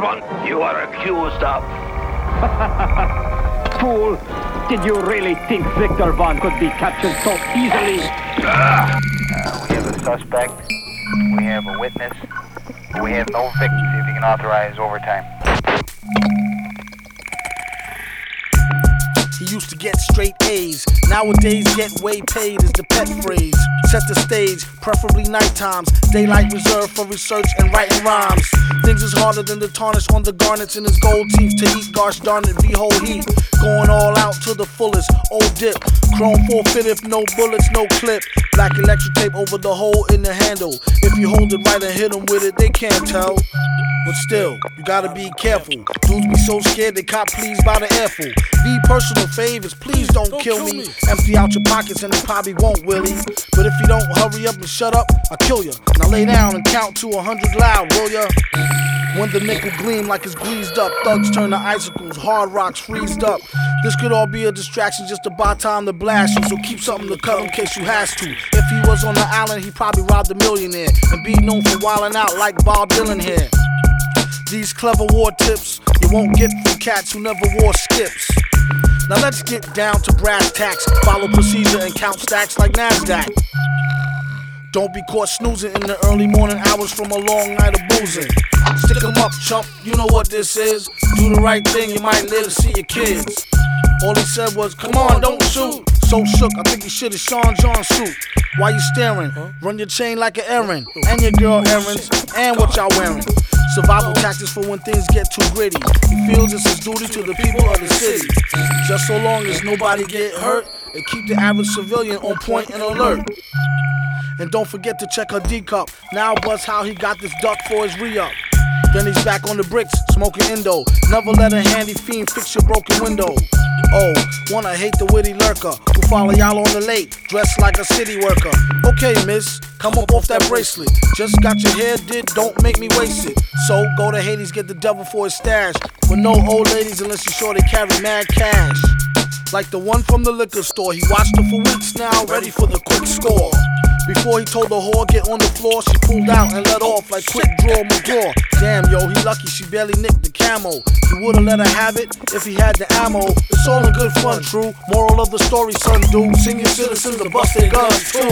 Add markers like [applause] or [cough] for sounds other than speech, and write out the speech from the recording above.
one you are accused of. [laughs] Fool! Did you really think Victor Von could be captured so easily? Uh, we have a suspect, we have a witness, we have no victims. If you can authorize overtime. He used to get straight A's. Nowadays, get way paid is the pet phrase. Set the stage, preferably night times. Daylight reserved for research and writing rhymes. Things is harder than the tarnish on the garnets in his gold teeth to eat. Gosh darn it, behold heat. Going all out to the fullest. Old dip. Chrome forfeit if no bullets, no clip. Black electric tape over the hole in the handle. If you hold it right and hit them with it, they can't tell. But still, you gotta be careful. Dudes be so scared they cop pleased by the airful. Be personal favors, please don't, Don't kill, me. me. Empty out your pockets and they probably won't, Willie. But if you don't hurry up and shut up, I'll kill ya. Now lay down and count to a hundred loud, will ya? When the nickel gleam like it's greased up, thugs turn to icicles, hard rocks freezed up. This could all be a distraction just to buy time to blast you, so keep something to cut in case you has to. If he was on the island, he probably robbed a millionaire and be known for wildin' out like Bob Dylan here. These clever war tips you won't get from cats who never wore skips. Now let's get down to brass tacks, follow procedure and count stacks like NASDAQ. Don't be caught snoozing in the early morning hours from a long night of boozing. Stick 'em up, chump, you know what this is. Do the right thing, you might live to see your kids. All he said was, come on, don't shoot. So shook, I think he should have Sean John suit. Why you staring? Run your chain like an errand. And your girl errands. And what y'all wearing. Survival tactics for when things get too gritty. He feels it's his duty to the people of the city. Just so long as nobody get hurt, and keep the average civilian on point and alert. And don't forget to check her D cup. Now buzz how he got this duck for his re up. Then he's back on the bricks, smoking Indo. Never let a handy fiend fix your broken window. Oh, wanna hate the witty lurker who follow y'all on the lake, dressed like a city worker. Okay, miss, come up off that bracelet. Just got your hair did, don't make me waste it. So go to Hades, get the devil for his stash. But no old ladies unless you sure they carry mad cash. Like the one from the liquor store, he watched her for weeks now, ready for the quick score. Before he told the whore get on the floor, she pulled out and let off like quick draw McGraw. Damn, yo, he lucky she barely nicked the camo. He would've let her have it if he had the ammo. It's all in good fun, true. Moral of the story, son, dude. Senior citizens to bust their guns too.